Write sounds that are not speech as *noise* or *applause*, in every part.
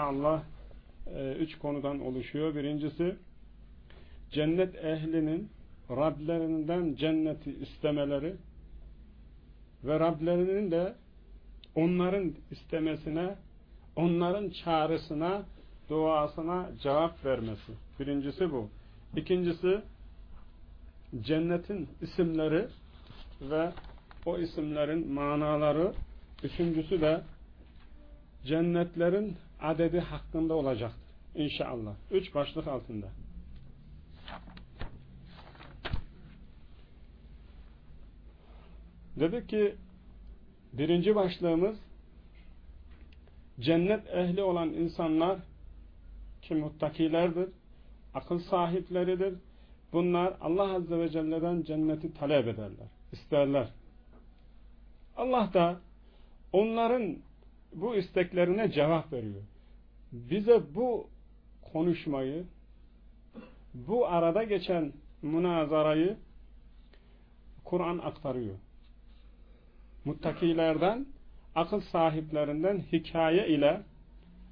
inşallah e, üç konudan oluşuyor. Birincisi cennet ehlinin Rablerinden cenneti istemeleri ve Rablerinin de onların istemesine, onların çağrısına, duasına cevap vermesi. Birincisi bu. İkincisi cennetin isimleri ve o isimlerin manaları. Üçüncüsü de cennetlerin adedi hakkında olacaktır. İnşallah. Üç başlık altında. Dedik ki birinci başlığımız cennet ehli olan insanlar ki muttakilerdir, akıl sahipleridir. Bunlar Allah Azze ve Celle'den cenneti talep ederler, isterler. Allah da onların bu isteklerine cevap veriyor. Bize bu konuşmayı, bu arada geçen münazarayı Kur'an aktarıyor. Muttakilerden, akıl sahiplerinden hikaye ile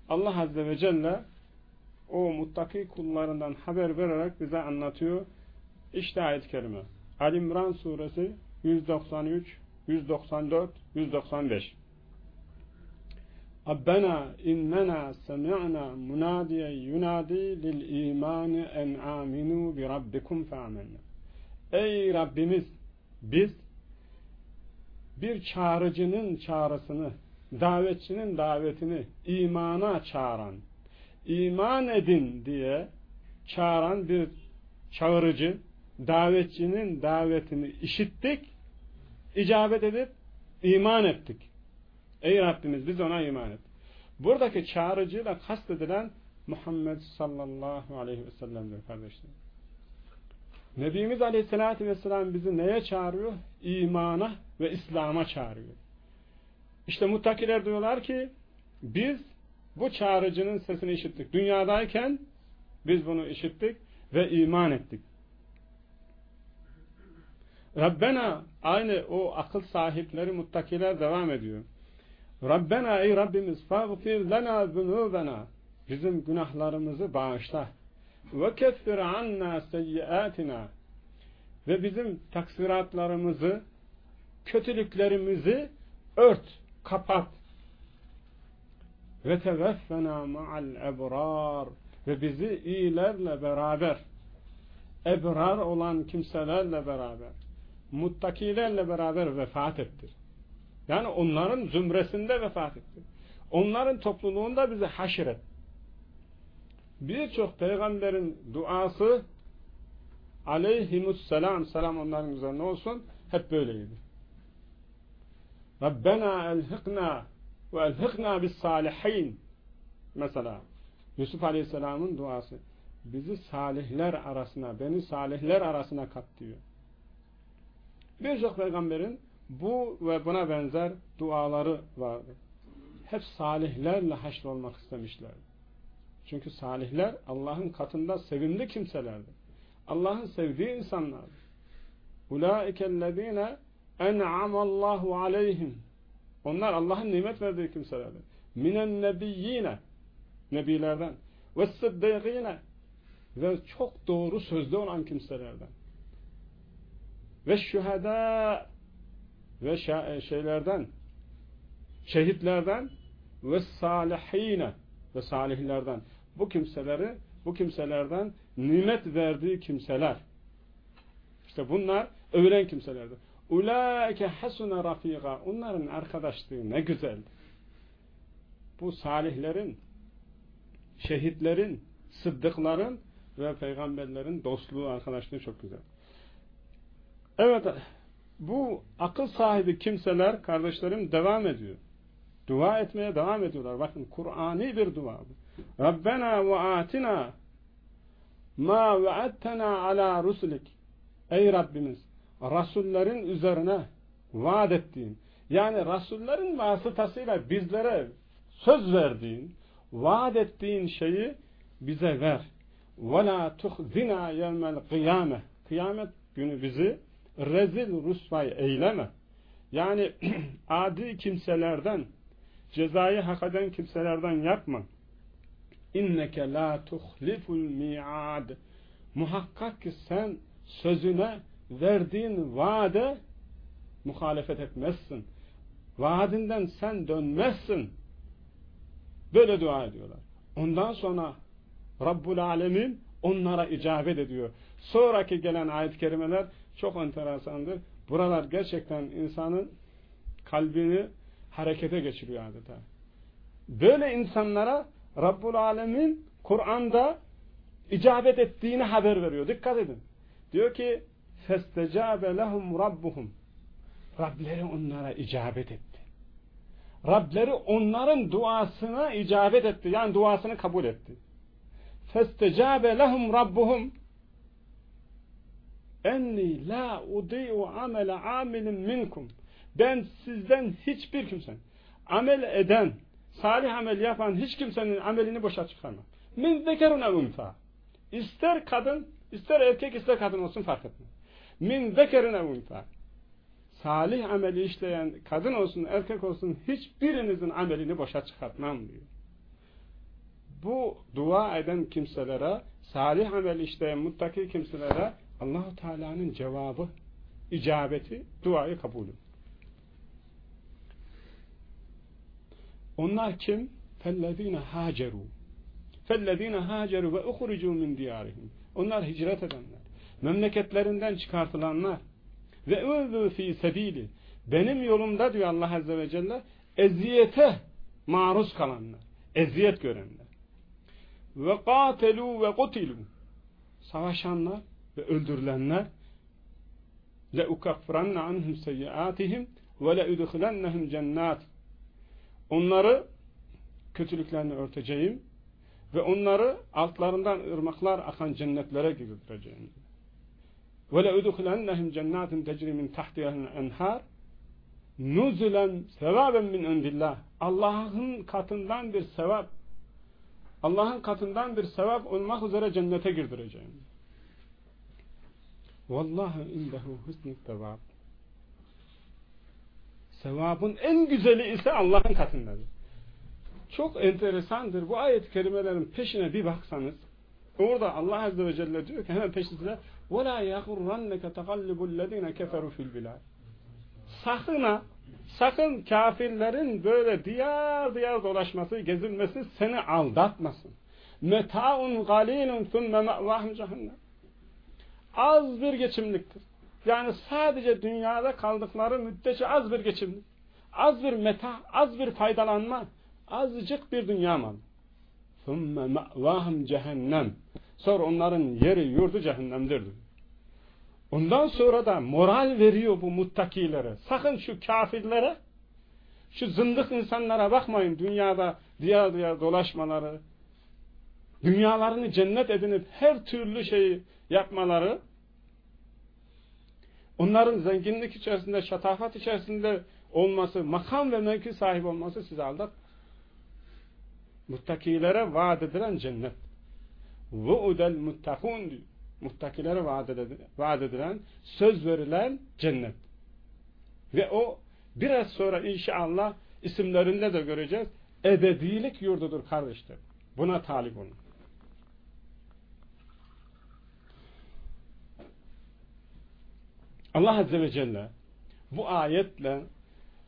Allah Azze ve Celle o muttaki kullarından haber vererek bize anlatıyor. İşte ayet-i kerime. Ali suresi 193, 194, 195. Rabbena innena semi'na munadiyen yunadi lil imani en aminu bi. Ey Rabbimiz biz bir çağrıcının çağrısını, davetçinin davetini imana çağıran, iman edin diye çağıran bir çağırıcı, davetçinin davetini işittik, icabet edip iman ettik. Ey Rabbimiz biz ona iman ettik. Buradaki çağrıcıyla kastedilen Muhammed sallallahu aleyhi ve sellem'dir kardeşlerim. Nebimiz aleyhissalatü vesselam bizi neye çağırıyor? İmana ve İslam'a çağırıyor. İşte muttakiler diyorlar ki biz bu çağrıcının sesini işittik. Dünyadayken biz bunu işittik ve iman ettik. Rabbena aynı o akıl sahipleri muttakiler devam ediyor. Rabbena ey Rabbimiz fagfir lena zunubena. Bizim günahlarımızı bağışla. Ve keffir anna seyyiatina. Ve bizim taksiratlarımızı kötülüklerimizi ört, kapat. Ve teveffena ma'al ebrar. Ve bizi iyilerle beraber ebrar olan kimselerle beraber muttakilerle beraber vefat ettir. Yani onların zümresinde vefat ettir. Onların topluluğunda bizi haşret birçok peygamberin duası aleyhimusselam selam onların üzerine olsun hep böyleydi. Rabbena elhikna ve elhikna bis salihin mesela Yusuf Aleyhisselam'ın duası bizi salihler arasına beni salihler arasına kat diyor. Birçok peygamberin bu ve buna benzer duaları vardı. Hep salihlerle haşrolmak istemişlerdi. Çünkü salihler Allah'ın katında sevimli kimselerdir. Allah'ın sevdiği insanlardır. Ulaikellezine en'amallahu aleyhim. Onlar Allah'ın nimet verdiği kimselerdir. Minen nebiyyine nebilerden sıddıkine ve çok doğru sözlü olan kimselerden ve şüheda ve şeylerden şehitlerden ve salihine ve salihlerden bu kimseleri bu kimselerden nimet verdiği kimseler. İşte bunlar övülen kimselerdir. Ulaike hasuna rafiqa. Onların arkadaşlığı ne güzel. Bu salihlerin, şehitlerin, sıddıkların ve peygamberlerin dostluğu, arkadaşlığı çok güzel. Evet, bu akıl sahibi kimseler, kardeşlerim devam ediyor. Dua etmeye devam ediyorlar. Bakın Kur'ani bir dua bu. Rabbena ve atina ma ve'attena ala rusulik Ey Rabbimiz Rasullerin üzerine vaat ettiğin yani Rasullerin vasıtasıyla bizlere söz verdiğin vaat ettiğin şeyi bize ver. Ve la tuhzina yevmel kıyame kıyamet günü bizi rezil rusvay eyleme. Yani *clears throat* adi kimselerden cezayı hak eden kimselerden yapma. inneke la tuhliful mi'ad. Muhakkak ki sen sözüne verdiğin vaade muhalefet etmezsin. Vaadinden sen dönmezsin. Böyle dua ediyorlar. Ondan sonra Rabbul Alemin onlara icabet ediyor. Sonraki gelen ayet-i kerimeler çok enteresandır. Buralar gerçekten insanın kalbini harekete geçiriyor adeta. Böyle insanlara Rabbul Alemin Kur'an'da icabet ettiğini haber veriyor. Dikkat edin. Diyor ki فَاسْتَجَابَ لَهُمْ رَبُّهُمْ Rableri onlara icabet etti. Rableri onların duasına icabet etti. Yani duasını kabul etti. فَاسْتَجَابَ لَهُمْ رَبُّهُمْ enni la udi'u amele amilin minkum ben sizden hiçbir kimsenin amel eden salih amel yapan hiç kimsenin amelini boşa çıkarmam. Min zekerun ev unfa. İster kadın, ister erkek, ister kadın olsun fark etmez. Min zekerun ev unfa. Salih ameli işleyen kadın olsun, erkek olsun hiçbirinizin amelini boşa çıkartmam diyor. Bu dua eden kimselere, salih amel işleyen muttaki kimselere Allahu Teala'nın cevabı, icabeti, duayı kabulü. Onlar kim? Fellezine haceru. Fellezine haceru ve uhricu min diyarihim. Onlar hicret edenler. Memleketlerinden çıkartılanlar. Ve övü fi sebili. Benim yolumda diyor Allah Azze ve Celle eziyete maruz kalanlar. Eziyet görenler. Ve katelu ve kutilu. Savaşanlar ve öldürülenler le ukaffiranna anhum seyyiatihim ve le udkhilannahum cennat onları kötülüklerini örteceğim ve onları altlarından ırmaklar akan cennetlere girdireceğim. Ve le udkhilannahum cennatin tecri min tahtiha'l enhar nuzulen sevaben min indillah. Allah'ın katından bir sevap Allah'ın katından bir sevap olmak üzere cennete girdireceğim. Vallahu indehu husnü sevap. Sevabın en güzeli ise Allah'ın katındadır. Çok enteresandır. Bu ayet-i kerimelerin peşine bir baksanız orada Allah Azze ve Celle diyor ki hemen peşinde وَلَا يَغُرَّنَّكَ تَقَلِّبُ الَّذ۪ينَ كَفَرُوا فِي الْبِلَادِ Sakın ha, sakın kafirlerin böyle diyar diyar dolaşması, gezilmesi seni aldatmasın. مَتَاءٌ غَلِيلٌ ثُمَّ مَأْوَاهُمْ cehennem az bir geçimliktir. Yani sadece dünyada kaldıkları müddetçe az bir geçimlik. Az bir meta, az bir faydalanma, azıcık bir dünya malı. ثُمَّ مَأْوَاهُمْ cehennem. Sonra onların yeri, yurdu cehennemdir. Ondan sonra da moral veriyor bu muttakilere. Sakın şu kafirlere, şu zındık insanlara bakmayın dünyada diğer diğer dolaşmaları, dünyalarını cennet edinip her türlü şeyi yapmaları, onların zenginlik içerisinde, şatafat içerisinde olması, makam ve mevki sahibi olması sizi aldat. Muttakilere vaat edilen cennet. Vu'udel muttakun diyor. Muttakilere vaat edilen, söz verilen cennet. Ve o biraz sonra inşallah isimlerinde de göreceğiz. Ebedilik yurdudur kardeşler. Buna talip olun. Allah Azze ve Celle bu ayetle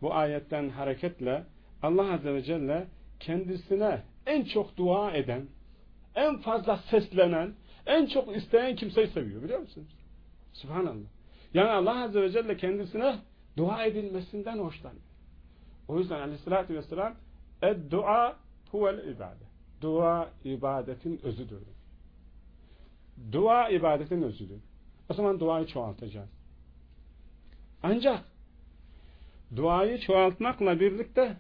bu ayetten hareketle Allah Azze ve Celle kendisine en çok dua eden, en fazla seslenen, en çok isteyen kimseyi seviyor biliyor musunuz? Subhanallah. Yani Allah Azze ve Celle kendisine dua edilmesinden hoşlanıyor. O yüzden aleyhissalatü vesselam dua huvel ibadet. Dua ibadetin özüdür. Dua ibadetin özüdür. O zaman duayı çoğaltacağız. Ancak duayı çoğaltmakla birlikte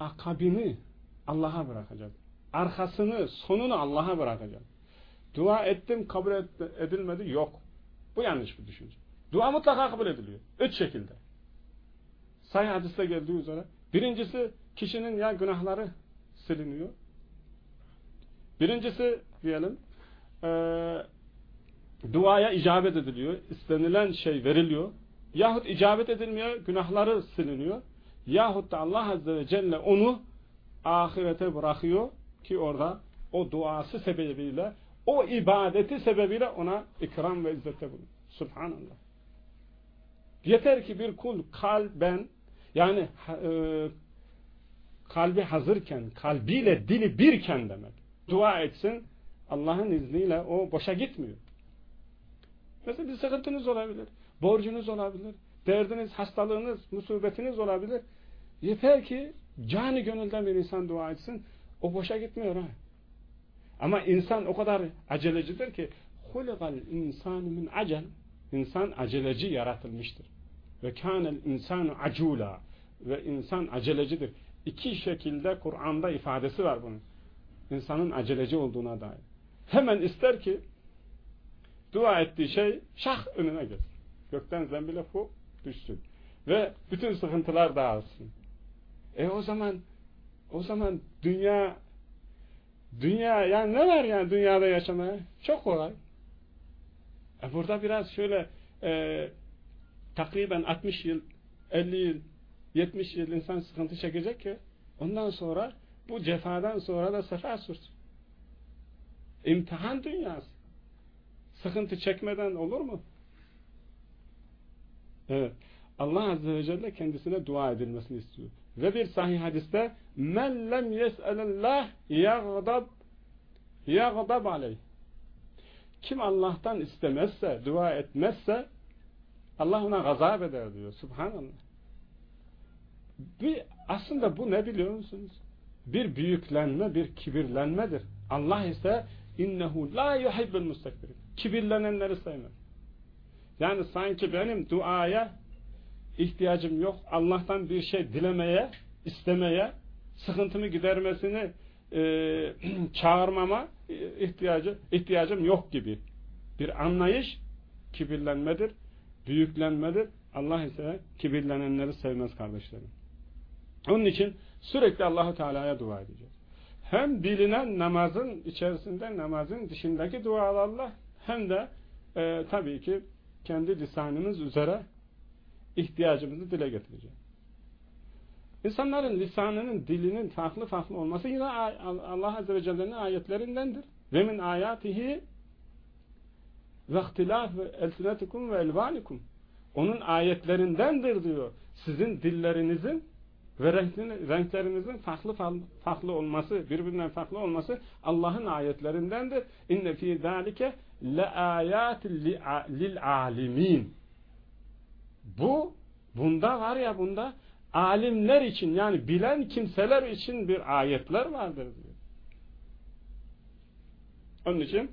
akabini Allah'a bırakacağız. Arkasını, sonunu Allah'a bırakacağız. Dua ettim, kabul edilmedi, yok. Bu yanlış bir düşünce. Dua mutlaka kabul ediliyor. Üç şekilde. Sahih hadiste geldiği üzere. Birincisi, kişinin ya günahları siliniyor. Birincisi, diyelim, eee duaya icabet ediliyor. istenilen şey veriliyor. Yahut icabet edilmiyor, günahları siliniyor. Yahut da Allah Azze ve Celle onu ahirete bırakıyor ki orada o duası sebebiyle o ibadeti sebebiyle ona ikram ve izzette bulunuyor. Subhanallah. Yeter ki bir kul kalben yani e, kalbi hazırken, kalbiyle dili birken demek. Dua etsin. Allah'ın izniyle o boşa gitmiyor. Mesela bir sıkıntınız olabilir. Borcunuz olabilir. Derdiniz, hastalığınız, musibetiniz olabilir. Yeter ki cani gönülden bir insan dua etsin. O boşa gitmiyor ha. Ama insan o kadar acelecidir ki hulikal insanu min acel insan aceleci yaratılmıştır. Ve kânel insanu acula ve insan acelecidir. İki şekilde Kur'an'da ifadesi var bunun. İnsanın aceleci olduğuna dair. Hemen ister ki dua ettiği şey şah önüne gelsin. Gökten zembile fu düşsün. Ve bütün sıkıntılar dağılsın. E o zaman o zaman dünya dünya yani ne var yani dünyada yaşamaya? Çok kolay. E burada biraz şöyle e, takriben 60 yıl 50 yıl 70 yıl insan sıkıntı çekecek ki ondan sonra bu cefadan sonra da sefa sürsün. İmtihan dünyası. Sıkıntı çekmeden olur mu? Evet. Allah Azze ve Celle kendisine dua edilmesini istiyor. Ve bir sahih hadiste men lem yes'elillah yagdab yagdab aleyh kim Allah'tan istemezse, dua etmezse Allah ona gazap eder diyor. Subhanallah. Bir, aslında bu ne biliyor musunuz? Bir büyüklenme, bir kibirlenmedir. Allah ise innehu la yuhibbul mustakbirin. Kibirlenenleri sevmez. Yani sanki benim duaya ihtiyacım yok. Allah'tan bir şey dilemeye, istemeye, sıkıntımı gidermesini e, *clears throat* çağırmama ihtiyacı, ihtiyacım yok gibi bir anlayış kibirlenmedir, büyüklenmedir. Allah ise kibirlenenleri sevmez kardeşlerim. Onun için sürekli Allahu Teala'ya dua edeceğiz. Hem bilinen namazın içerisinde namazın dışındaki dualarla hem de e, tabii ki kendi lisanımız üzere ihtiyacımızı dile getireceğiz. İnsanların lisanının, dilinin farklı farklı olması yine Allah Azze ve Celle'nin ayetlerindendir. Ve min ayatihi ve ihtilaf elsinetikum ve elvanikum. Onun ayetlerindendir diyor. Sizin dillerinizin ve renklerinizin farklı farklı olması, birbirinden farklı olması Allah'ın ayetlerindendir. İnne fî zâlike le âyâtin lil âlimin. Bu, bunda var ya bunda alimler için yani bilen kimseler için bir ayetler vardır diyor. Onun için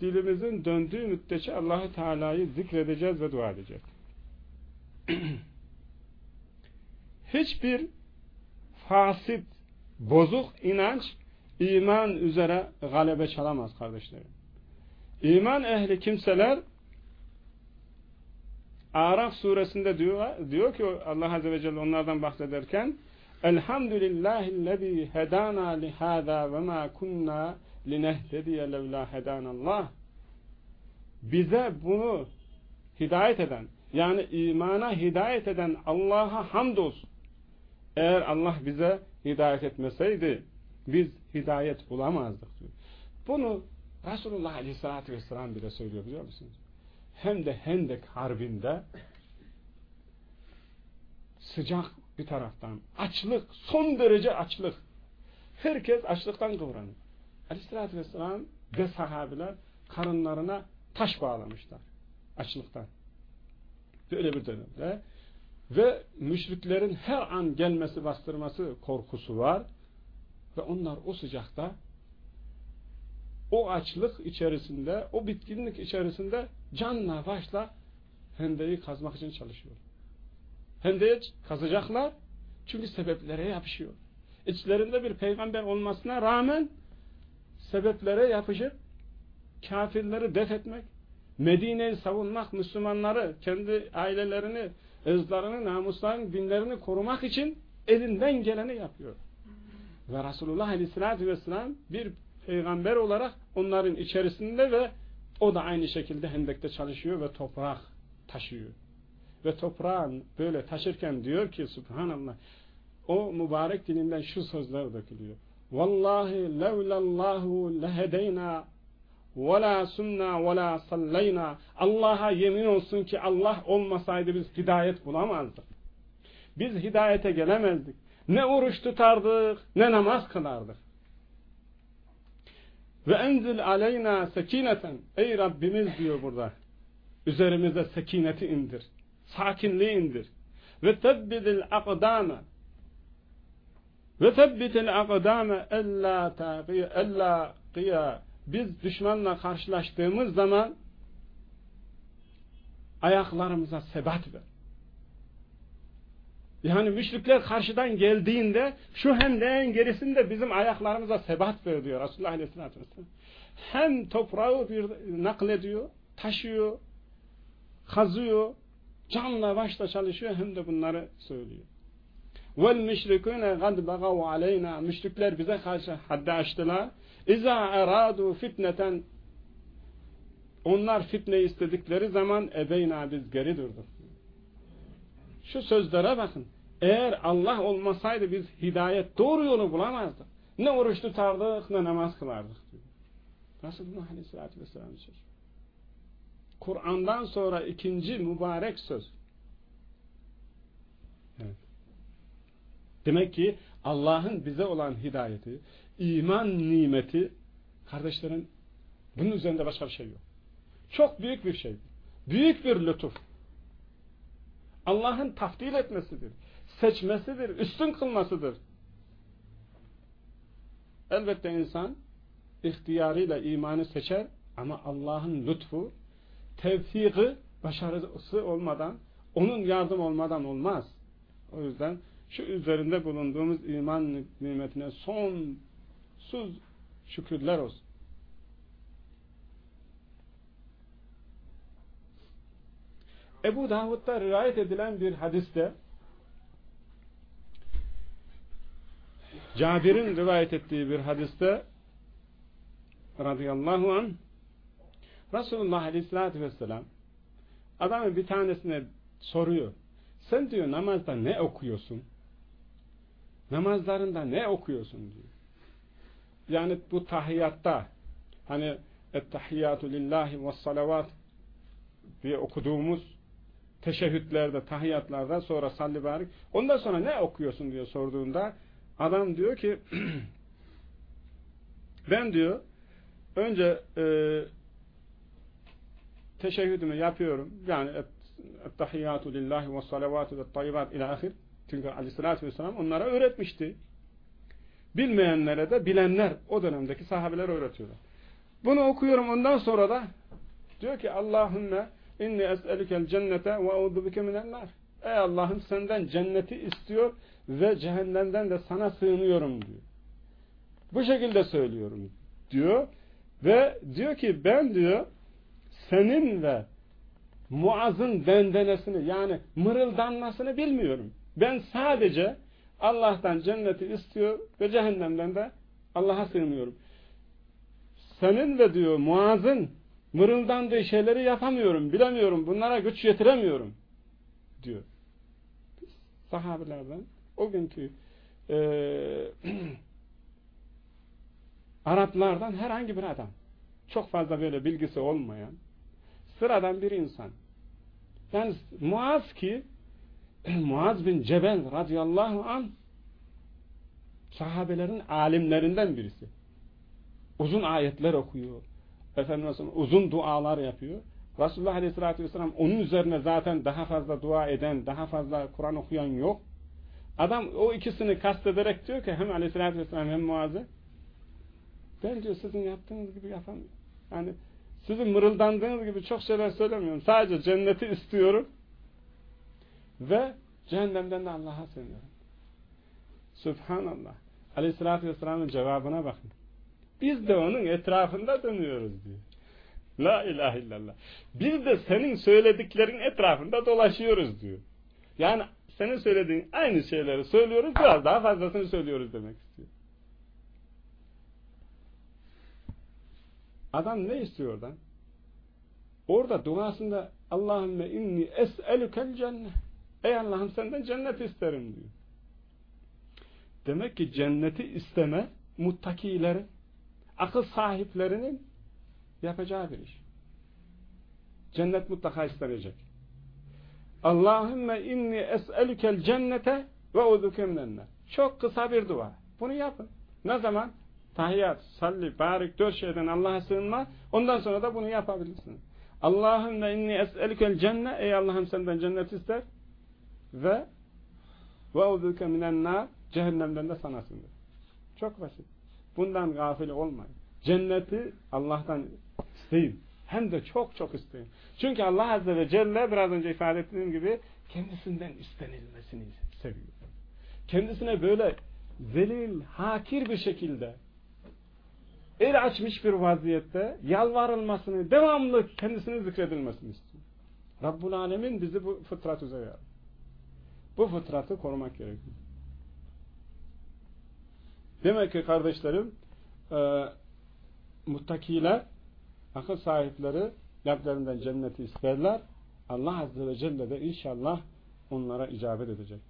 dilimizin döndüğü müddetçe Allahu Teala'yı zikredeceğiz ve dua edeceğiz. *clears throat* Hiçbir fasit, bozuk inanç iman üzere galebe çalamaz kardeşlerim. İman ehli kimseler Araf suresinde diyor, diyor ki Allah Azze ve Celle onlardan bahsederken Elhamdülillahillezî hedâna lihâzâ ve mâ kunnâ linehtediye levlâ hedânallah Bize bunu hidayet eden yani imana hidayet eden Allah'a hamdolsun. Eğer Allah bize hidayet etmeseydi biz hidayet bulamazdık diyor. Bunu Resulullah Aleyhisselatü Vesselam bile söylüyor biliyor musunuz? hem de Hendek Harbi'nde sıcak bir taraftan açlık, son derece açlık. Herkes açlıktan kıvranıyor. Aleyhissalatü vesselam ve sahabiler karınlarına taş bağlamışlar. Açlıktan. Böyle bir dönemde. Ve müşriklerin her an gelmesi, bastırması korkusu var. Ve onlar o sıcakta o açlık içerisinde, o bitkinlik içerisinde canla başla hendeyi kazmak için çalışıyor. Hendeyi kazacaklar çünkü sebeplere yapışıyor. İçlerinde bir peygamber olmasına rağmen sebeplere yapışıp kafirleri def etmek, Medine'yi savunmak, Müslümanları, kendi ailelerini, ızlarını, namuslarını, dinlerini korumak için elinden geleni yapıyor. Ve Resulullah Aleyhisselatü Vesselam bir peygamber olarak onların içerisinde ve o da aynı şekilde hendekte çalışıyor ve toprak taşıyor. Ve toprağın böyle taşırken diyor ki subhanallah o mübarek dilinden şu sözler dökülüyor. Vallahi levlallahu lehedeyna ve la sunna ve la Allah'a yemin olsun ki Allah olmasaydı biz hidayet bulamazdık. Biz hidayete gelemezdik. Ne oruç tutardık, ne namaz kılardık. Ve enzil aleyna sekineten. Ey Rabbimiz diyor burada. Üzerimize sekineti indir. Sakinliği indir. Ve tebbidil akdame. Ve tebbitil akdame ella taqiye ella qiya. Biz düşmanla karşılaştığımız zaman ayaklarımıza sebat ver. Yani müşrikler karşıdan geldiğinde şu hemleğin gerisinde bizim ayaklarımıza sebat ver diyor Resulullah Aleyhisselatü Vesselam. Hem toprağı bir naklediyor, taşıyor, kazıyor, canla başla çalışıyor hem de bunları söylüyor. Vel müşrikûne gad bagav aleyna müşrikler bize karşı haddi açtılar. İza eradu fitneten onlar fitne istedikleri zaman ebeyna biz geri durduk. Şu sözlere bakın. Eğer Allah olmasaydı biz hidayet doğru yolu bulamazdık. Ne oruç tutardık ne namaz kılardık. Diyor. Resulullah Aleyhisselatü Vesselam söz. Kur'an'dan sonra ikinci mübarek söz. Demek ki Allah'ın bize olan hidayeti, iman nimeti, kardeşlerin bunun üzerinde başka bir şey yok. Çok büyük bir şey. Büyük bir lütuf. Allah'ın taftil etmesidir. Seçmesidir. Üstün kılmasıdır. Elbette insan ihtiyarıyla imanı seçer ama Allah'ın lütfu, tevfiki, başarısı olmadan, onun yardım olmadan olmaz. O yüzden şu üzerinde bulunduğumuz iman nimetine sonsuz şükürler olsun. Ebu Davud'da rivayet edilen bir hadiste Cabir'in rivayet ettiği bir hadiste radıyallahu an Resulullah aleyhissalatü vesselam adamın bir tanesine soruyor. Sen diyor namazda ne okuyorsun? Namazlarında ne okuyorsun diyor. Yani bu tahiyatta hani ettehiyyatü lillahi ve salavat diye okuduğumuz teşehhütlerde, tahiyatlarda sonra salli barik. Ondan sonra ne okuyorsun diye sorduğunda adam diyor ki *clears throat* ben diyor önce e, teşehhüdümü yapıyorum. Yani tahiyyatu lillahi ve salavatu ve tayyibat ila ahir. Çünkü aleyhissalatü vesselam onlara öğretmişti. Bilmeyenlere de bilenler o dönemdeki sahabeler öğretiyorlar. Bunu okuyorum ondan sonra da diyor ki Allahümme İnni es'elükel cennete ve eudu bike. Ey Allah'ım senden cenneti istiyor ve cehennemden de sana sığınıyorum diyor. Bu şekilde söylüyorum diyor ve diyor ki ben diyor senin ve Muaz'ın dendenesini yani mırıldanmasını bilmiyorum. Ben sadece Allah'tan cenneti istiyor ve cehennemden de Allah'a sığınıyorum. Senin ve diyor Muaz'ın mırıldandığı şeyleri yapamıyorum, bilemiyorum, bunlara güç yetiremiyorum diyor. Sahabelerden o günkü e, *clears throat* Araplardan herhangi bir adam çok fazla böyle bilgisi olmayan sıradan bir insan. Yani Muaz ki *clears throat* Muaz bin Cebel radıyallahu an sahabelerin alimlerinden birisi. Uzun ayetler okuyor Efendimiz uzun dualar yapıyor. Resulullah Aleyhisselatü Vesselam onun üzerine zaten daha fazla dua eden, daha fazla Kur'an okuyan yok. Adam o ikisini kastederek diyor ki hem Aleyhisselatü Vesselam hem Muaz'ı ben diyor sizin yaptığınız gibi yapamıyorum. Yani sizin mırıldandığınız gibi çok şeyler söylemiyorum. Sadece cenneti istiyorum ve cehennemden de Allah'a sığınıyorum. Subhanallah. Aleyhisselatü Vesselam'ın cevabına bakın. Biz de onun etrafında dönüyoruz diyor. La ilahe illallah. Biz de senin söylediklerin etrafında dolaşıyoruz diyor. Yani senin söylediğin aynı şeyleri söylüyoruz, biraz daha fazlasını söylüyoruz demek istiyor. Adam ne istiyor oradan? Orada duasında Allahümme inni es'elükel cennet. Ey Allah'ım senden cennet isterim diyor. Demek ki cenneti isteme muttakilerin, akıl sahiplerinin yapacağı bir iş. Cennet mutlaka istenecek. Allahümme inni es'elükel cennete ve uzuke minenler. Çok kısa bir dua. Bunu yapın. Ne zaman? Tahiyyat, salli, barik, dört şeyden Allah'a sığınma. Ondan sonra da bunu yapabilirsiniz. Allahümme inni es'elükel cenne. Ey Allah'ım senden cennet ister. Ve ve minennar. Cehennemden de sana sığınır. Çok basit. Bundan gafil olmayın. Cenneti Allah'tan isteyin. Hem de çok çok isteyin. Çünkü Allah Azze ve Celle biraz önce ifade ettiğim gibi kendisinden istenilmesini seviyor. Kendisine böyle zelil, hakir bir şekilde el açmış bir vaziyette yalvarılmasını, devamlı kendisini zikredilmesini istiyor. Rabbul Alemin bizi bu fıtrat üzere Bu fıtratı korumak gerekiyor. Demek ki kardeşlerim e, muttakiler akıl sahipleri Rablerinden cenneti isterler. Allah Azze ve Celle de inşallah onlara icabet edecek.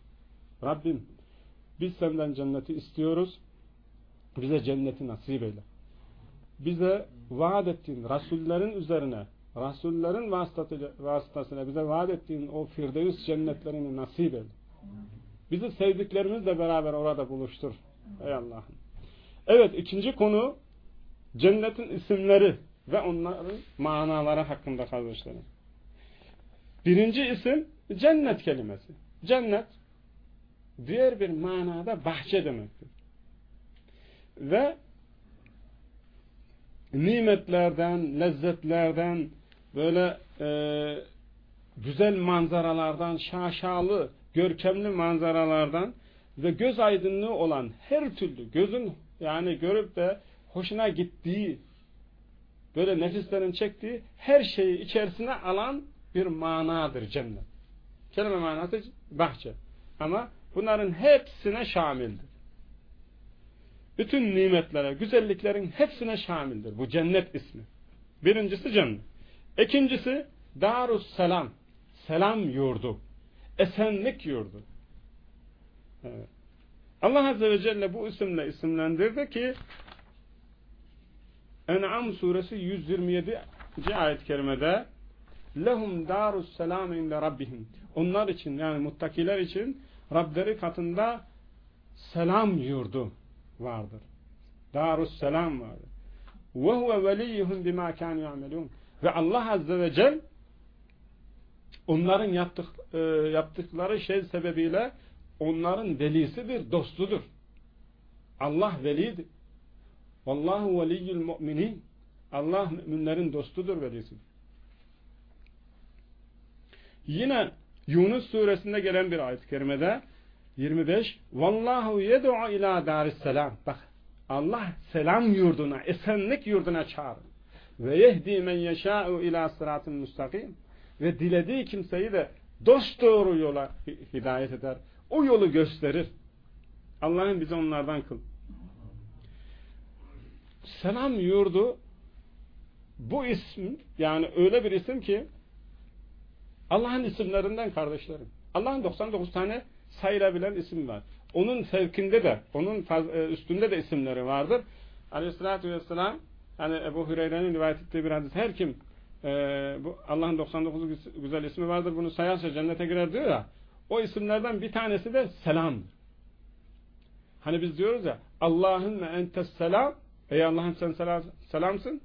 Rabbim biz senden cenneti istiyoruz. Bize cenneti nasip eyle. Bize vaat ettiğin Rasullerin üzerine Rasullerin vasıtasıyla bize vaat ettiğin o Firdevs cennetlerini nasip eyle. Bizi sevdiklerimizle beraber orada buluştur. Ey Allah'ım. Evet ikinci konu cennetin isimleri ve onların manaları hakkında kardeşlerim. Birinci isim cennet kelimesi. Cennet diğer bir manada bahçe demektir. Ve nimetlerden, lezzetlerden, böyle e, güzel manzaralardan, şaşalı, görkemli manzaralardan ve göz aydınlığı olan her türlü gözün yani görüp de hoşuna gittiği böyle nefislerin çektiği her şeyi içerisine alan bir manadır cennet. Kelime manası bahçe. Ama bunların hepsine şamildir. Bütün nimetlere, güzelliklerin hepsine şamildir. Bu cennet ismi. Birincisi cennet. İkincisi Darus Selam. Selam yurdu. Esenlik yurdu. Allah Azze ve Celle bu isimle isimlendirdi ki En'am suresi 127. ayet-i kerimede lehum darus selam inde rabbihim. Onlar için yani muttakiler için Rableri katında selam yurdu vardır. Darus selam vardır. Ve huve veliyyuhum bima kanu ya'melun. Ve Allah azze ve cel onların yaptık, e, yaptıkları şey sebebiyle onların velisidir, dostudur. Allah velidir. Vallahu veliyyül mu'minin. Allah müminlerin dostudur velisidir. Yine Yunus suresinde gelen bir ayet-i kerimede 25 Vallahu yed'u ila darisselam. Bak Allah selam yurduna, esenlik yurduna çağırır. Ve yehdi men yeşâ'u ila sıratın müstakim. Ve dilediği kimseyi de dost doğru yola hidayet eder. O yolu gösterir. Allah'ın bizi onlardan kıl. Selam yurdu bu isim yani öyle bir isim ki Allah'ın isimlerinden kardeşlerim. Allah'ın 99 tane sayılabilen isim var. Onun fevkinde de, onun e, üstünde de isimleri vardır. Aleyhissalatü vesselam hani Ebu Hüreyre'nin rivayet ettiği bir hadis. Her kim e, bu Allah'ın 99 güzel ismi vardır bunu sayarsa cennete girer diyor ya. O isimlerden bir tanesi de selamdır. Hani biz diyoruz ya Allahümme entes selam Ey Allah'ım sen selam, selamsın.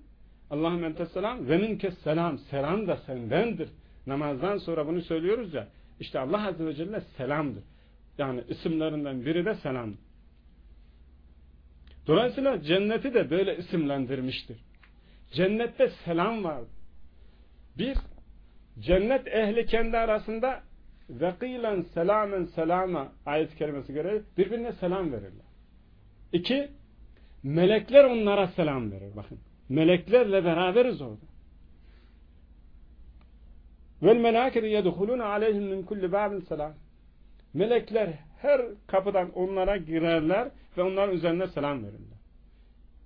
Allah'ım entes selam ve minkes selam. Selam da sendendir. Namazdan sonra bunu söylüyoruz ya. İşte Allah Azze ve Celle selamdır. Yani isimlerinden biri de selam. Dolayısıyla cenneti de böyle isimlendirmiştir. Cennette selam var. Bir, cennet ehli kendi arasında vekilen selamen selama ayet kelimesi göre birbirine selam verirler. İki, melekler onlara selam verir. Bakın, meleklerle beraberiz orada. Vel melâketi yedhulûne aleyhim min kulli bâbin selam. Melekler her kapıdan onlara girerler ve onların üzerine selam verirler.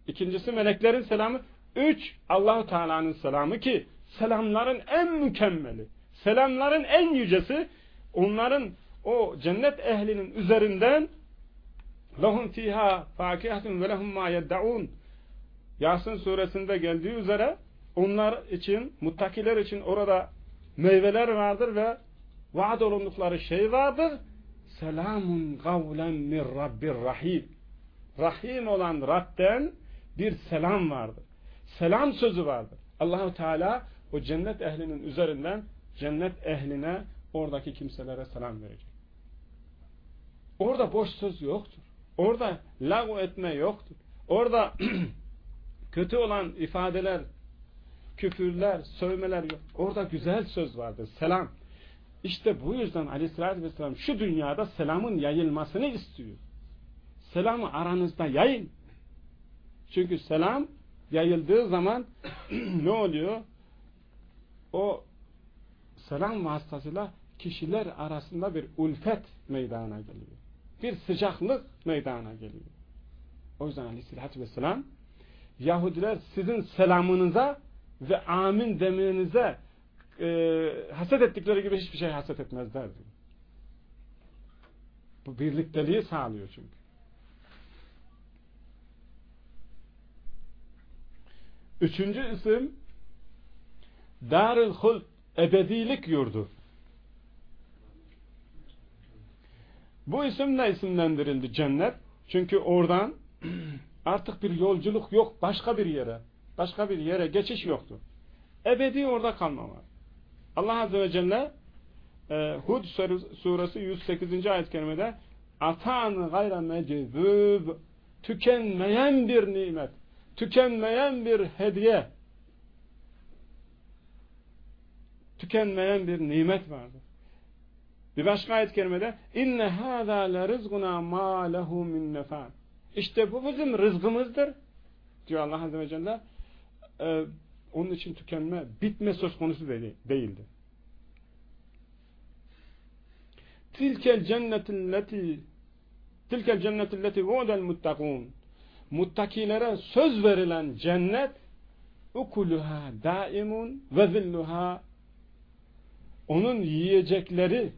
İkincisi meleklerin selamı. Üç, Allahu Teala'nın selamı ki selamların en mükemmeli, selamların en yücesi onların o cennet ehlinin üzerinden Lahum fiha fakihatun ve lehum ma yed'un. Yasin suresinde geldiği üzere onlar için, muttakiler için orada meyveler vardır ve vaad olundukları şey vardır. Selamun gavlen min Rabbir Rahim. Rahim olan Rab'den bir selam vardır. Selam sözü vardır. Allahu Teala o cennet ehlinin üzerinden cennet ehline oradaki kimselere selam verecek. Orada boş söz yoktur. Orada lagu etme yoktur. Orada *clears throat* kötü olan ifadeler, küfürler, sövmeler yok. Orada güzel söz vardır. Selam. İşte bu yüzden aleyhissalatü vesselam şu dünyada selamın yayılmasını istiyor. Selamı aranızda yayın. Çünkü selam yayıldığı zaman *clears throat* ne oluyor? O selam vasıtasıyla kişiler arasında bir ulfet meydana geliyor. Bir sıcaklık meydana geliyor. O yüzden aleyhissalatü vesselam Yahudiler sizin selamınıza ve amin demenize e, haset ettikleri gibi hiçbir şey haset etmezler diyor. Bu birlikteliği sağlıyor çünkü. Üçüncü isim Darül Hult ebedilik yurdu. Bu isimle isimlendirildi cennet. Çünkü oradan *clears throat* artık bir yolculuk yok başka bir yere. Başka bir yere geçiş yoktu. Ebedi orada kalma var. Allah Azze ve Celle e, Hud suresi 108. ayet-i kerimede atan gayra meczub tükenmeyen bir nimet tükenmeyen bir hediye tükenmeyen bir nimet vardır. Bir başka ayet-i kerimede inne hâzâ le rizguna mâ lehu min nefân İşte bu bizim rızkımızdır diyor Allah Azze ve Celle. Ee, onun için tükenme, bitme söz konusu değildi. Tilkel cennetilleti tilkel cennetilleti vu'del muttakun muttakilere söz verilen cennet ukuluha daimun ve zilluha onun yiyecekleri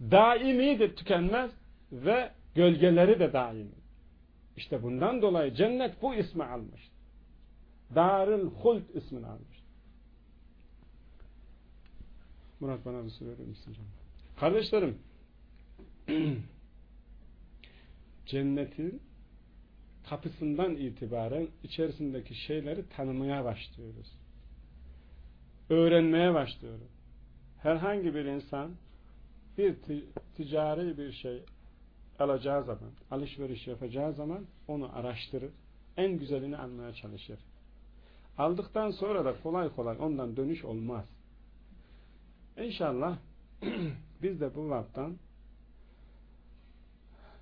daimidir tükenmez ve gölgeleri de daimi. İşte bundan dolayı cennet bu ismi almış. Darül Hult ismini almış. Murat bana bir soru verir misin canım? Kardeşlerim *clears throat* cennetin kapısından itibaren içerisindeki şeyleri tanımaya başlıyoruz. Öğrenmeye başlıyoruz. Herhangi bir insan bir ticari bir şey alacağı zaman, alışveriş yapacağı zaman onu araştırır. En güzelini almaya çalışır. Aldıktan sonra da kolay kolay ondan dönüş olmaz. İnşallah *clears throat* biz de bu vaktan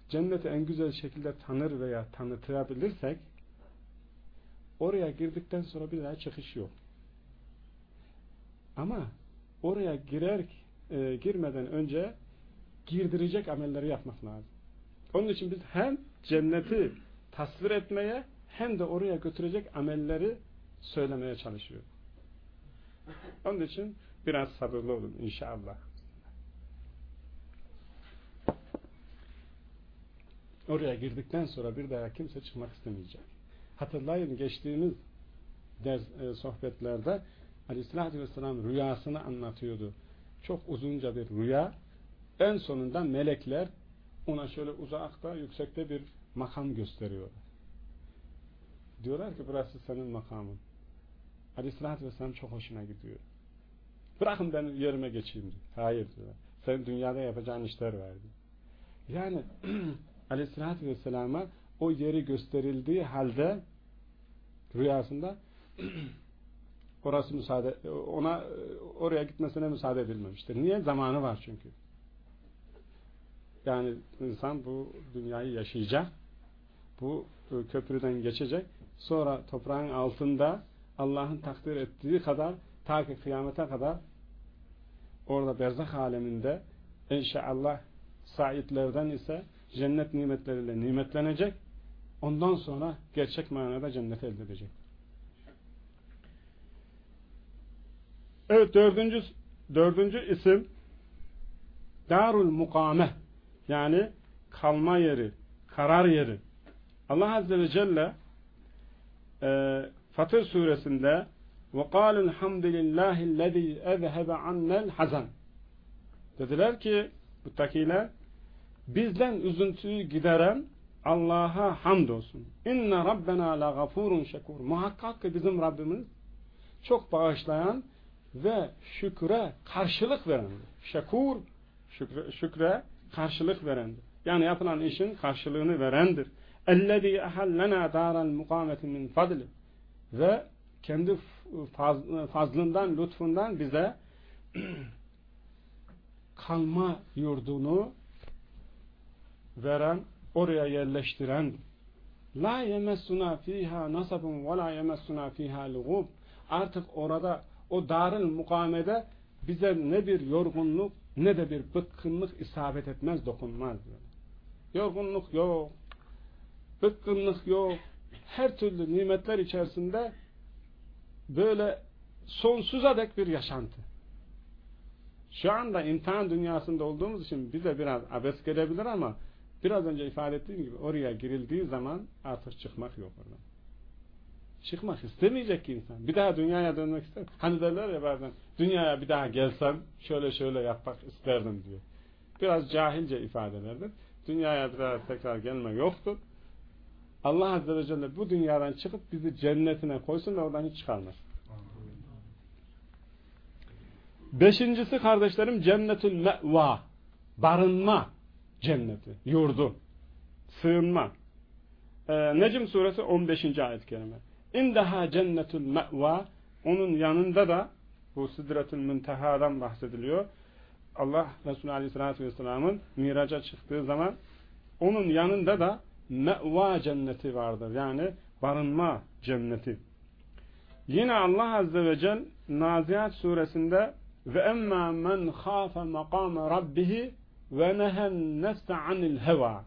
cenneti en güzel şekilde tanır veya tanıtabilirsek oraya girdikten sonra bir daha çıkış yok. Ama oraya girer e, girmeden önce girdirecek amelleri yapmak lazım. Onun için biz hem cenneti tasvir etmeye hem de oraya götürecek amelleri söylemeye çalışıyoruz. Onun için biraz sabırlı olun inşallah. Oraya girdikten sonra bir daha kimse çıkmak istemeyecek. Hatırlayın geçtiğimiz ders, e, sohbetlerde Aleyhisselatü Vesselam rüyasını anlatıyordu. Çok uzunca bir rüya. En sonunda melekler ona şöyle uzakta, yüksekte bir makam gösteriyorlar. Diyorlar ki burası senin makamın. Aleyhisselatü Vesselam çok hoşuna gidiyor. Bırakın ben yerime geçeyim diyor. Hayır diyorlar. Sen dünyada yapacağın işler var diyor. Yani *clears throat* Aleyhisselatü Vesselam'a o yeri gösterildiği halde rüyasında *clears throat* orası müsaade ona oraya gitmesine müsaade edilmemiştir. Niye? Zamanı var çünkü. Yani insan bu dünyayı yaşayacak. Bu köprüden geçecek. Sonra toprağın altında Allah'ın takdir ettiği kadar ta ki kıyamete kadar orada berzak aleminde inşallah saitlerden ise cennet nimetleriyle nimetlenecek. Ondan sonra gerçek manada cenneti elde edecek. Evet dördüncü, dördüncü isim Darul Mukame yani kalma yeri, karar yeri. Allah Azze ve Celle e, Fatır suresinde وَقَالُوا الْحَمْدُ لِلّٰهِ الَّذ۪ي اَذْهَبَ عَنَّ الْحَزَنِ Dediler ki muttakiler bizden üzüntüyü gideren Allah'a hamdolsun. İnne rabbena la gafurun şekur. Muhakkak ki bizim Rabbimiz çok bağışlayan ve şükre karşılık verendir. Şekur, şükre, şükre karşılık verendir. Yani yapılan işin karşılığını verendir. اَلَّذ۪ي اَحَلَّنَا دَارَ الْمُقَامَةِ مِنْ فَضْلِ Ve kendi fazlından, lütfundan bize *clears throat* kalma yurdunu veren, oraya yerleştiren la yemessuna fiha nasabun ve la yemessuna fiha lugub artık orada o darın mukamede bize ne bir yorgunluk ne de bir bıkkınlık isabet etmez dokunmaz diyor. yorgunluk yok bıkkınlık yok her türlü nimetler içerisinde böyle sonsuza dek bir yaşantı şu anda imtihan dünyasında olduğumuz için bize biraz abes gelebilir ama biraz önce ifade ettiğim gibi oraya girildiği zaman artık çıkmak yok oradan. Çıkmak istemeyecek ki insan. Bir daha dünyaya dönmek ister. Hani derler ya bazen dünyaya bir daha gelsem şöyle şöyle yapmak isterdim diyor. Biraz cahilce ifadelerdir. Dünyaya bir daha tekrar gelme yoktur. Allah Azze ve Celle bu dünyadan çıkıp bizi cennetine koysun ve oradan hiç çıkarmaz. Beşincisi kardeşlerim cennetül me'va. Barınma cenneti, yurdu, sığınma. Ee, Necm suresi 15. ayet-i kerime. İndeha cennetül me'va onun yanında da bu sidretül münteha'dan bahsediliyor. Allah Resulü Aleyhisselatü Vesselam'ın miraca çıktığı zaman onun yanında da me'va cenneti vardır. Yani barınma cenneti. Yine Allah Azze ve Celle Nazihat suresinde ve emma men khafe makame rabbihi ve nehen nefse anil heva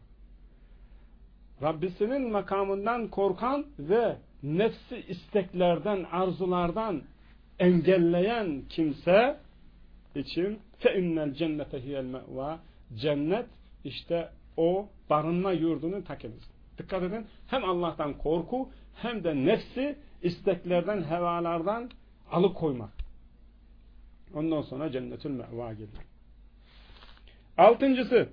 Rabbisinin makamından korkan ve nefsi isteklerden, arzulardan engelleyen kimse için fe innel cennete hiyel me'va cennet işte o barınma yurdunu ta Dikkat edin hem Allah'tan korku hem de nefsi isteklerden, hevalardan alıkoymak. Ondan sonra cennetül me'va gelir. Altıncısı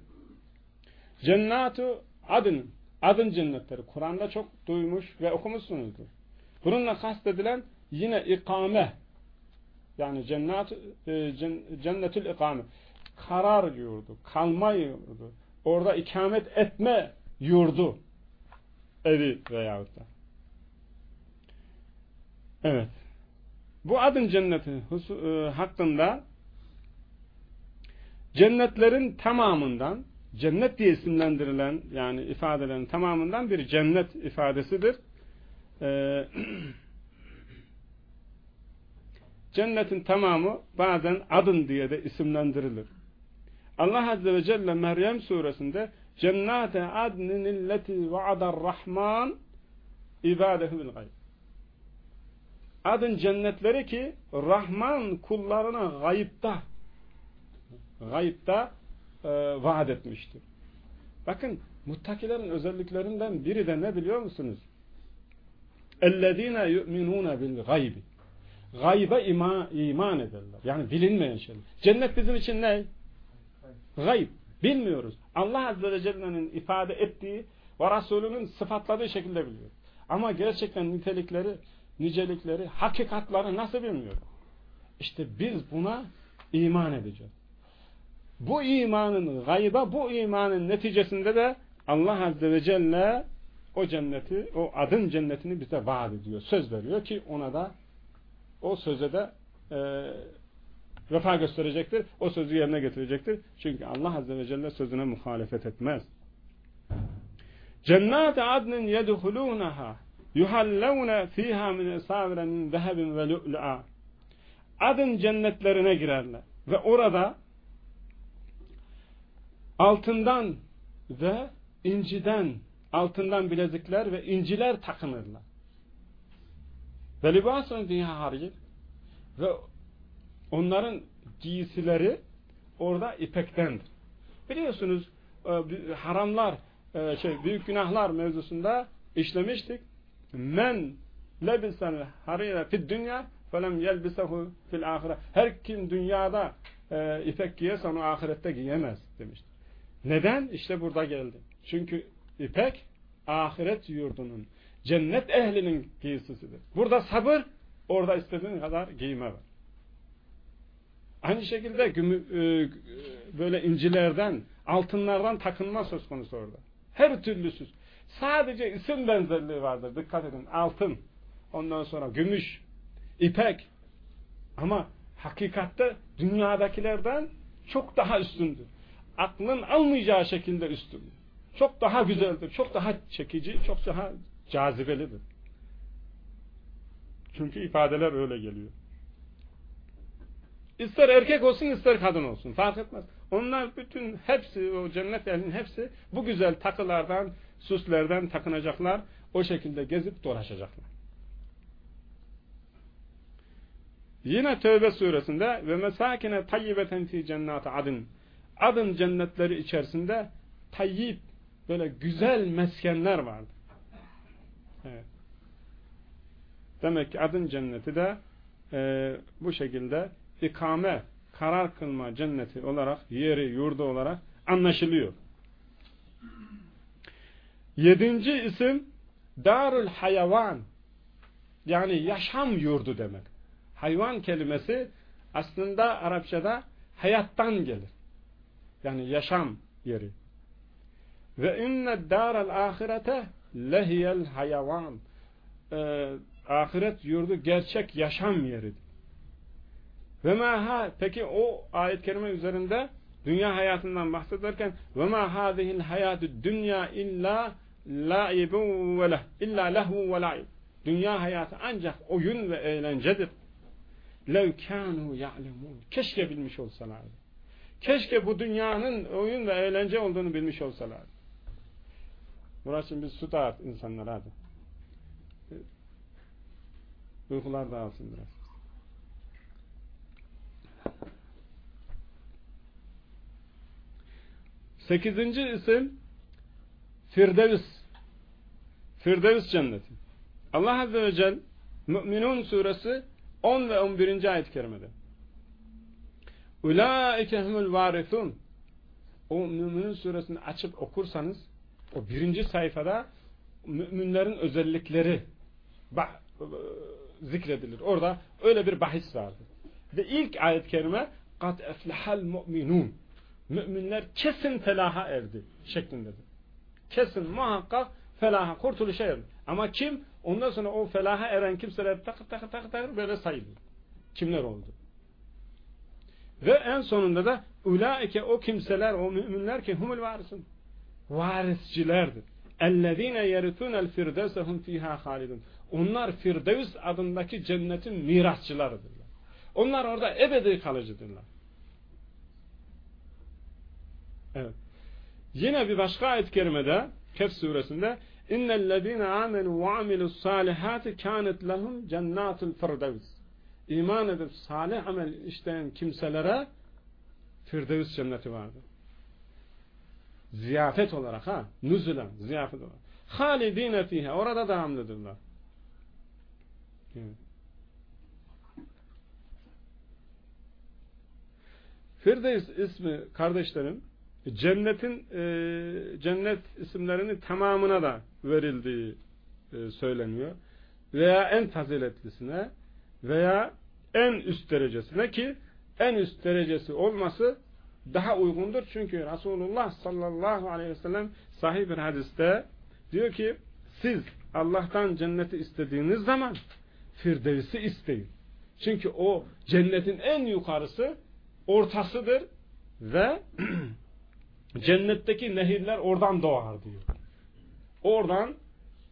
Cennatu adın adın cennetleri. Kur'an'da çok duymuş ve okumuşsunuzdur. Bununla kastedilen yine ikame yani cennet, e, cennetül ikame karar yurdu, kalma yurdu, orada ikamet etme yurdu evi veyahut da. Evet. Bu adın cenneti e, hakkında cennetlerin tamamından cennet diye isimlendirilen yani ifadelerin tamamından bir cennet ifadesidir. Ee, *clears throat* cennetin tamamı bazen adın diye de isimlendirilir. Allah Azze ve Celle Meryem suresinde cennate adnin illeti vaadar rahman ibadehu bil gayb adın cennetleri ki Rahman kullarına gayipta gayipta e, vaat etmiştir. Bakın muttakilerin özelliklerinden biri de ne biliyor musunuz? اَلَّذ۪ينَ يُؤْمِنُونَ بِالْغَيْبِ Gayba ima, iman ederler. Yani bilinmeyen şeyler. Cennet bizim için ne? Gayb. Bilmiyoruz. Allah Azze ve Celle'nin ifade ettiği ve Resulünün sıfatladığı şekilde biliyoruz. Ama gerçekten nitelikleri, nicelikleri, hakikatları nasıl bilmiyoruz? İşte biz buna iman edeceğiz. Bu imanın gayba, bu imanın neticesinde de Allah Azze ve Celle o cenneti, o adın cennetini bize vaat ediyor. Söz veriyor ki ona da o söze de e, vefa gösterecektir. O sözü yerine getirecektir. Çünkü Allah Azze ve Celle sözüne muhalefet etmez. Cennet adnin yedhulunaha yuhallevne fiha min esavire min ve lu'lu'a adın cennetlerine girerler ve orada altından ve inciden altından bilezikler ve inciler takınırlar. Ve libasun fiha harir ve onların giysileri orada ipektendir. Biliyorsunuz e, haramlar e, şey büyük günahlar mevzusunda işlemiştik. Men lebisel harire fid dünya felem yelbisehu fil ahire. Her kim dünyada e, ipek giyerse onu ahirette giyemez demişti. Neden? İşte burada geldi. Çünkü ipek ahiret yurdunun, cennet ehlinin giysisidir. Burada sabır, orada istediğin kadar giyme var. Aynı şekilde gümü, e, böyle incilerden, altınlardan takınma söz konusu orada. Her türlüsüz. Sadece isim benzerliği vardır. Dikkat edin. Altın, ondan sonra gümüş, ipek. Ama hakikatte dünyadakilerden çok daha üstündür. Aklın almayacağı şekilde üstün. Çok daha güzeldir, çok daha çekici, çok daha cazibelidir. Çünkü ifadeler öyle geliyor. İster erkek olsun ister kadın olsun fark etmez. Onlar bütün hepsi o cennet ehlinin hepsi bu güzel takılardan, süslerden takınacaklar. O şekilde gezip dolaşacaklar. Yine Tevbe suresinde ve mesakine tayyibeten fi cennati adın. Adın cennetleri içerisinde tayyib böyle güzel meskenler vardı. Evet. Demek ki adın cenneti de e, bu şekilde ikame, karar kılma cenneti olarak, yeri, yurdu olarak anlaşılıyor. Yedinci isim Darul Hayvan yani yaşam yurdu demek. Hayvan kelimesi aslında Arapçada hayattan gelir. Yani yaşam yeri. Ve inne daral ahirete lehiyel hayvan. Ee, ahiret yurdu gerçek yaşam yeridir. Ve ma ha peki o ayet-i kerime üzerinde dünya hayatından bahsederken ve ma hadihil hayatü dünya illa laibun ve leh illa lehu ve laib. Dünya hayatı ancak oyun ve eğlencedir. Lev kânû ya'lemûn. Keşke bilmiş olsalardı. Keşke bu dünyanın oyun ve eğlence olduğunu bilmiş olsalardı. Burası biz su dağıt insanlara hadi. Uykular dağılsın biraz. Sekizinci isim Firdevs. Firdevs cenneti. Allah Azze ve Celle Mü'minun suresi 10 ve 11. ayet-i kerimede. Ulaike humul varisun. O Mümin suresini açıp okursanız o birinci sayfada müminlerin özellikleri zikredilir. Orada öyle bir bahis vardır. Ve ilk ayet-i kerime kat eflehal mu'minun. Müminler kesin felaha erdi şeklindedir. Kesin muhakkak felaha, kurtuluşa erdi. Ama kim? Ondan sonra o felaha eren kimseler takır takır takır takır böyle sayılır. Kimler oldu? Ve en sonunda da ulaike o kimseler, o müminler ki humul varisun. Varisçilerdir. Ellezine yerithunel firdevsehum fiha halidun. Onlar Firdevs adındaki cennetin mirasçılarıdırlar. Onlar orada ebedi kalıcıdırlar. Evet. Yine bir başka ayet-i kerimede Kehf suresinde innellezine amenu ve amilus salihati kanet lehum cennatul firdevs. İman edip salih amel işleyen kimselere Firdevs cenneti vardır. Ziyafet olarak ha, nüzulen, ziyafet olarak. Halidine fiha, orada devamlıdırlar. Evet. Firdevs ismi kardeşlerim cennetin e, cennet isimlerinin tamamına da verildiği e, söyleniyor. Veya en faziletlisine veya en üst derecesine ki en üst derecesi olması daha uygundur. Çünkü Resulullah sallallahu aleyhi ve sellem sahih bir hadiste diyor ki siz Allah'tan cenneti istediğiniz zaman Firdevs'i isteyin. Çünkü o cennetin en yukarısı ortasıdır ve *clears throat* cennetteki nehirler oradan doğar diyor. Oradan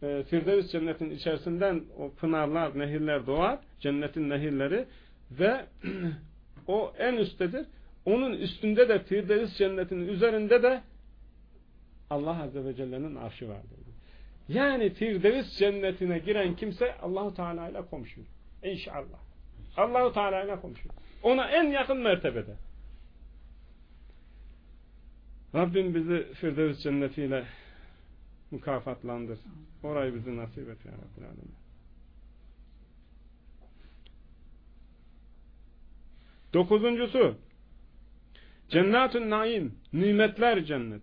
e, Firdevs cennetin içerisinden o pınarlar, nehirler doğar. Cennetin nehirleri ve *clears throat* o en üsttedir. Onun üstünde de Firdevs cennetinin üzerinde de Allah Azze ve Celle'nin arşı vardır. Yani Firdevs cennetine giren kimse Allahu Teala ile komşu. İnşallah. Allahu Teala ile komşu. Ona en yakın mertebede. Rabbim bizi Firdevs cennetiyle mükafatlandır. Orayı bizi nasip et ya Rabbil Alemin. Dokuzuncusu Cennetun naim nimetler cennet.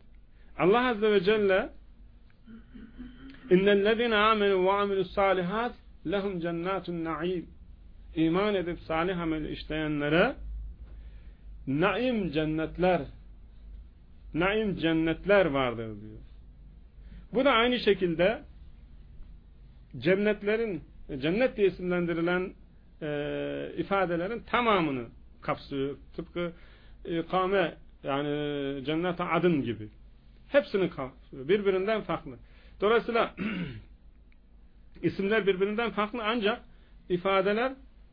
Allah Azze ve Celle İnnellezine amenu ve amilus salihat lehum cennetun naim iman edip salih amel işleyenlere naim cennetler naim cennetler vardır diyor. Bu da aynı şekilde cennetlerin cennet diye isimlendirilen e, ifadelerin tamamını kapsıyor. Tıpkı ikame yani cennet adın gibi. Hepsini kapsıyor. Birbirinden farklı. Dolayısıyla *clears throat* isimler birbirinden farklı ancak ifadeler,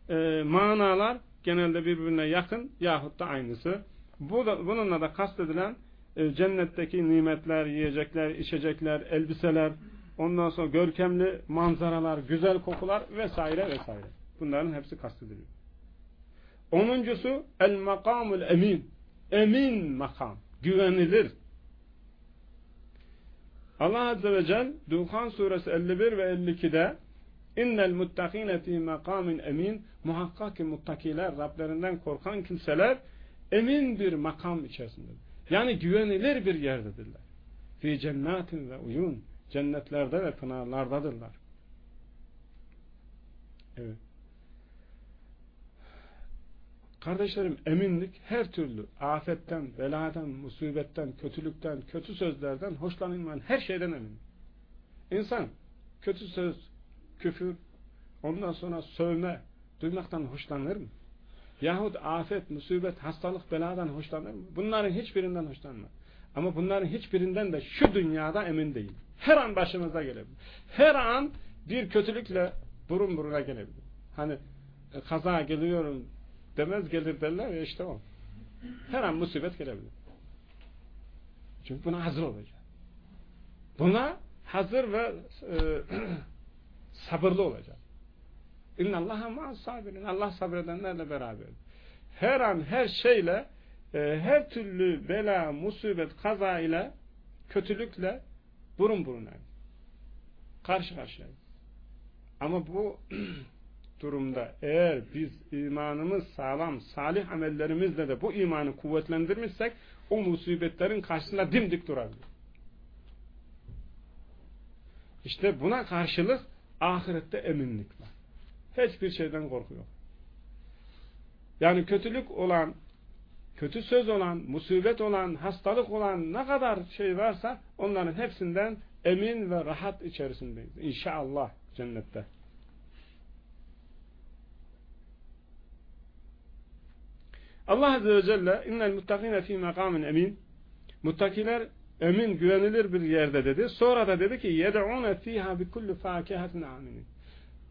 e, manalar genelde birbirine yakın yahut da aynısı. Bu da, bununla da kastedilen e, cennetteki nimetler, yiyecekler, içecekler, elbiseler, ondan sonra görkemli manzaralar, güzel kokular vesaire vesaire. Bunların hepsi kastediliyor. Onuncusu el makamul emin. Emin makam. Güvenilir. Allah Azze ve Celle Duhan suresi 51 ve 52'de innel muttakine fi makamin emin muhakkak ki muttakiler Rablerinden korkan kimseler emin bir makam içerisindedir. Yani güvenilir bir yerdedirler. Fi cennetin ve uyun cennetlerde ve pınarlardadırlar. Evet. Kardeşlerim eminlik her türlü afetten, beladan, musibetten, kötülükten, kötü sözlerden, hoşlanılmayan her şeyden emin. İnsan kötü söz, küfür, ondan sonra sövme, duymaktan hoşlanır mı? Yahut afet, musibet, hastalık, beladan hoşlanır mı? Bunların hiçbirinden hoşlanmaz. Ama bunların hiçbirinden de şu dünyada emin değil. Her an başımıza gelebilir. Her an bir kötülükle burun buruna gelebilir. Hani e, kaza geliyorum demez gelir derler ya işte o. Her an musibet gelebilir. Çünkü buna hazır olacak. Buna hazır ve e, *clears throat* sabırlı olacak. İnna Allah'a ma'as sabirin. Allah sabredenlerle beraber. Her an her şeyle e, her türlü bela, musibet, kaza ile kötülükle burun buruna. Karşı karşıya. Ama bu *clears throat* durumda eğer biz imanımız sağlam, salih amellerimizle de bu imanı kuvvetlendirmişsek o musibetlerin karşısında dimdik durabilir. İşte buna karşılık ahirette eminlik. Hiçbir şeyden korku yok. Yani kötülük olan, kötü söz olan, musibet olan, hastalık olan ne kadar şey varsa onların hepsinden emin ve rahat içerisindeyiz. İnşallah cennette. Allah Azze ve Celle innel muttakine fî mekamin emin muttakiler emin, güvenilir bir yerde dedi. Sonra da dedi ki yed'ûne fîhâ bi kulli fâkihatin aminin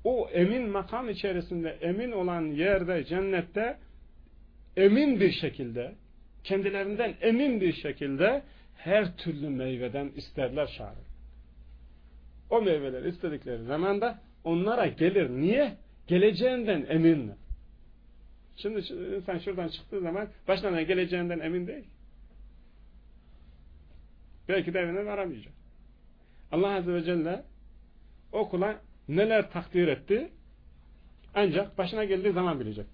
o emin makam içerisinde emin olan yerde cennette emin bir şekilde kendilerinden emin bir şekilde her türlü meyveden isterler şarı. O meyveler istedikleri zamanda onlara gelir. Niye? Geleceğinden eminler. Şimdi insan şuradan çıktığı zaman başına geleceğinden emin değil. Belki de evine varamayacak. Allah Azze ve Celle o kula neler takdir etti ancak başına geldiği zaman bilecek.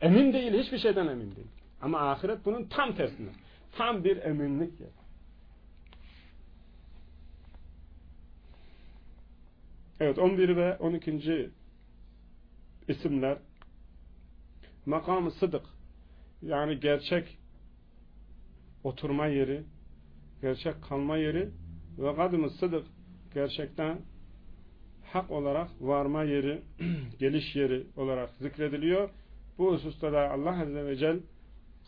Emin değil, hiçbir şeyden emin değil. Ama ahiret bunun tam tersine. Tam bir eminlik yer. Evet 11 ve 12. isimler makam-ı sıdık yani gerçek oturma yeri gerçek kalma yeri ve kadım-ı sıdık gerçekten hak olarak varma yeri, *clears throat* geliş yeri olarak zikrediliyor. Bu hususta da Allah Azze ve Celle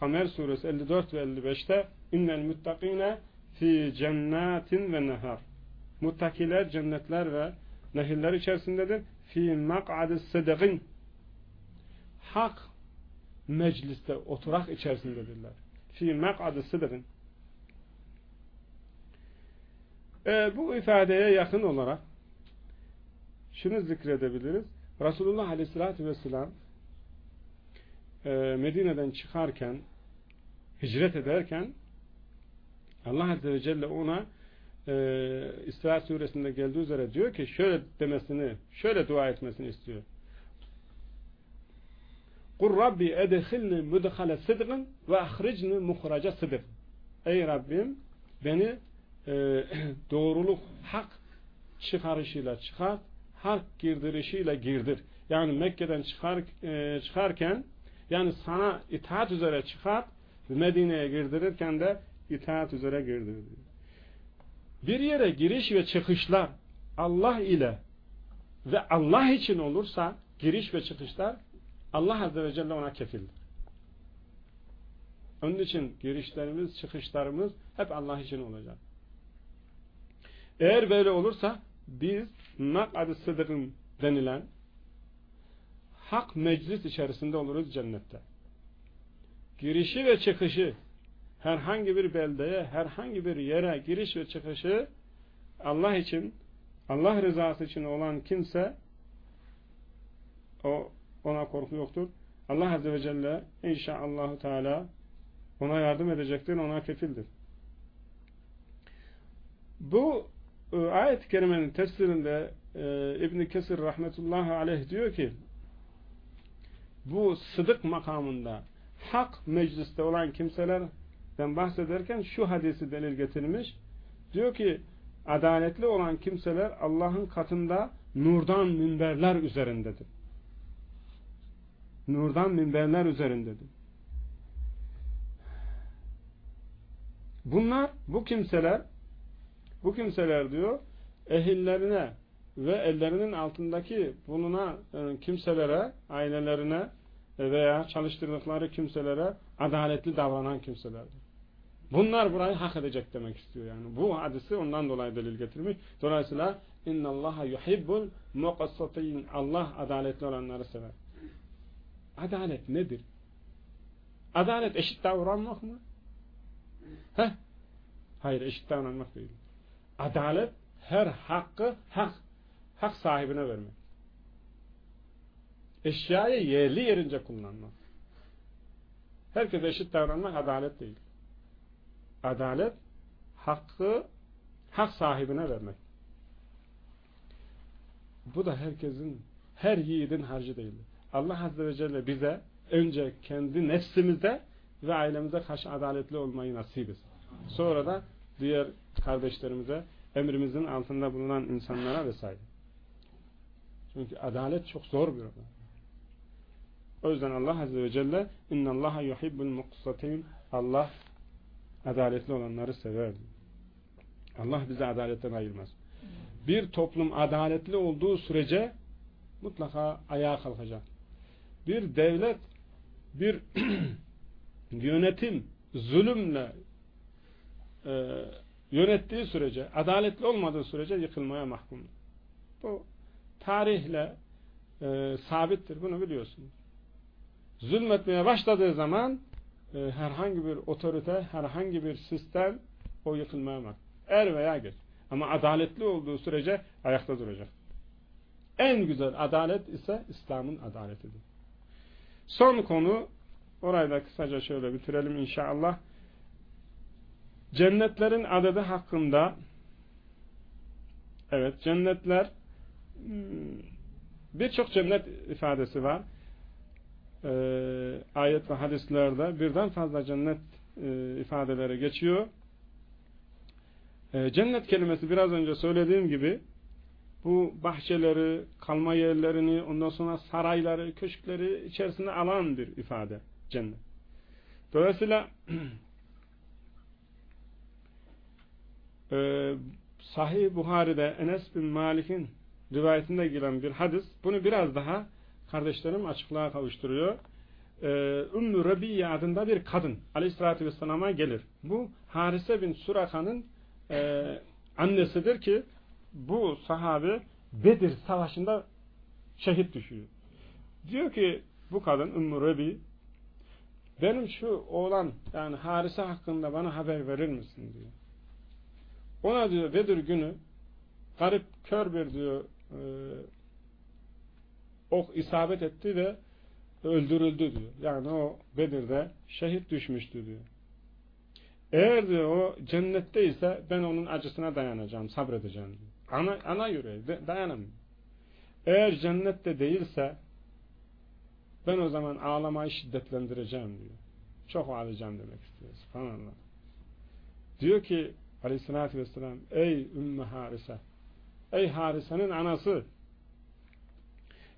Kamer suresi 54 ve 55'te innel muttakine fi cennetin ve nehar muttakiler cennetler ve nehirler içerisindedir. Fi mak'adis sıdıkın hak mecliste oturak içerisindedirler. Fi mak'adis sıdıkın e, bu ifadeye yakın olarak şunu zikredebiliriz. Resulullah Aleyhisselatü Vesselam e, Medine'den çıkarken hicret ederken Allah Azze ve Celle ona e, İsra suresinde geldiği üzere diyor ki şöyle demesini, şöyle dua etmesini istiyor. Kur Rabbi edhilni mudhale sıdgın ve ahricni muhraca sıdgın. Ey Rabbim beni e, *clears throat* doğruluk, hak çıkarışıyla çıkar, hak girdirişiyle girdir. Yani Mekke'den çıkar, e, çıkarken yani sana itaat üzere çıkar Medine'ye girdirirken de itaat üzere girdir. Bir yere giriş ve çıkışlar Allah ile ve Allah için olursa giriş ve çıkışlar Allah Azze ve Celle ona kefildir. Onun için girişlerimiz, çıkışlarımız hep Allah için olacak. Eğer böyle olursa biz mak'ad-ı sıdırın denilen hak meclis içerisinde oluruz cennette. Girişi ve çıkışı herhangi bir beldeye, herhangi bir yere giriş ve çıkışı Allah için, Allah rızası için olan kimse o ona korku yoktur. Allah Azze ve Celle inşaallah Teala ona yardım edecektir, ona kefildir. Bu ayet-i kerimenin tefsirinde e, İbn Kesir rahmetullahi aleyh diyor ki bu sıdık makamında hak mecliste olan kimselerden bahsederken şu hadisi delil getirmiş. Diyor ki adaletli olan kimseler Allah'ın katında nurdan minberler üzerindedir. Nurdan minberler üzerindedir. Bunlar, bu kimseler bu kimseler diyor ehillerine ve ellerinin altındaki bulunan e, kimselere, ailelerine veya çalıştırdıkları kimselere adaletli davranan kimselerdir. Bunlar burayı hak edecek demek istiyor yani. Bu hadisi ondan dolayı delil getirmiş. Dolayısıyla innallaha yuhibbul muqassatin. Allah adaletli olanları sever. Adalet nedir? Adalet eşit davranmak mı? Heh. Hayır eşit davranmak değil. Adalet her hakkı hak, hak sahibine vermek. Eşyayı yerli yerince kullanmak. Herkes eşit davranmak adalet değil. Adalet hakkı hak sahibine vermek. Bu da herkesin her yiğidin harcı değil. Allah Azze ve Celle bize önce kendi nefsimize ve ailemize karşı adaletli olmayı nasip etsin. Sonra da diğer kardeşlerimize, emrimizin altında bulunan insanlara vesaire. Çünkü adalet çok zor bir olay. O yüzden Allah Azze ve Celle اِنَّ اللّٰهَ يُحِبُّ الْمُقْسَتِينَ Allah adaletli olanları sever. Allah bizi adaletten ayırmaz. Bir toplum adaletli olduğu sürece mutlaka ayağa kalkacak. Bir devlet, bir *clears throat* yönetim zulümle e, yönettiği sürece, adaletli olmadığı sürece yıkılmaya mahkum. Bu tarihle e, sabittir. Bunu biliyorsunuz zulmetmeye başladığı zaman e, herhangi bir otorite, herhangi bir sistem o yıkılmaya bak. Er veya geç. Ama adaletli olduğu sürece ayakta duracak. En güzel adalet ise İslam'ın adaletidir. Son konu orayı da kısaca şöyle bitirelim inşallah. Cennetlerin adedi hakkında evet cennetler hmm, birçok cennet ifadesi var e, ayet ve hadislerde birden fazla cennet e, ifadeleri geçiyor. E, cennet kelimesi biraz önce söylediğim gibi bu bahçeleri, kalma yerlerini, ondan sonra sarayları, köşkleri içerisine alan bir ifade cennet. Dolayısıyla *clears throat* e, Sahih Buhari'de Enes bin Malik'in rivayetinde gelen bir hadis bunu biraz daha kardeşlerim açıklığa kavuşturuyor. Ee, Ümmü Rabiye adında bir kadın aleyhissalatü vesselama gelir. Bu Harise bin Suraka'nın e, annesidir ki bu sahabe Bedir savaşında şehit düşüyor. Diyor ki bu kadın Ümmü Rabi benim şu oğlan yani Harise hakkında bana haber verir misin diyor. Ona diyor Bedir günü garip kör bir diyor e, ok isabet etti ve öldürüldü diyor. Yani o Bedir'de şehit düşmüştü diyor. Eğer diyor o cennetteyse ben onun acısına dayanacağım, sabredeceğim diyor. Ana, ana yüreği dayanamıyor. Eğer cennette değilse ben o zaman ağlamayı şiddetlendireceğim diyor. Çok ağlayacağım demek istiyor. Subhanallah. Diyor ki aleyhissalatü vesselam ey Ümmü Harise ey Harise'nin anası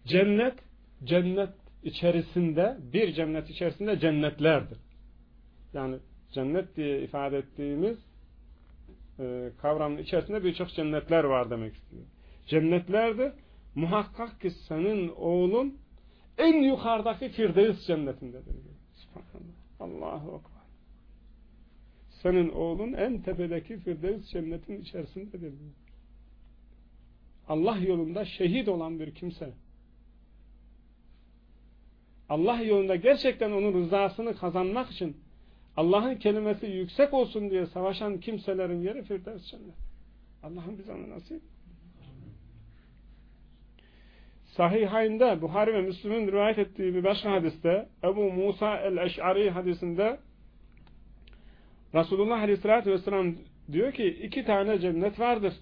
cennet cennet içerisinde bir cennet içerisinde cennetlerdir. Yani cennet diye ifade ettiğimiz e, kavramın içerisinde birçok cennetler var demek istiyor. Cennetlerdir. Muhakkak ki senin oğlun en yukarıdaki Firdevs cennetindedir. Subhanallah. Allahu Ekber. Senin oğlun en tepedeki Firdevs cennetin içerisindedir. Allah yolunda şehit olan bir kimse. Allah yolunda gerçekten onun rızasını kazanmak için Allah'ın kelimesi yüksek olsun diye savaşan kimselerin yeri Firdevs cennet. Allah'ın bize onu nasip. Sahihayinde Buhari ve Müslüm'ün rivayet ettiği bir başka hadiste Ebu Musa el-Eş'ari hadisinde Resulullah Aleyhisselatü Vesselam diyor ki iki tane cennet vardır.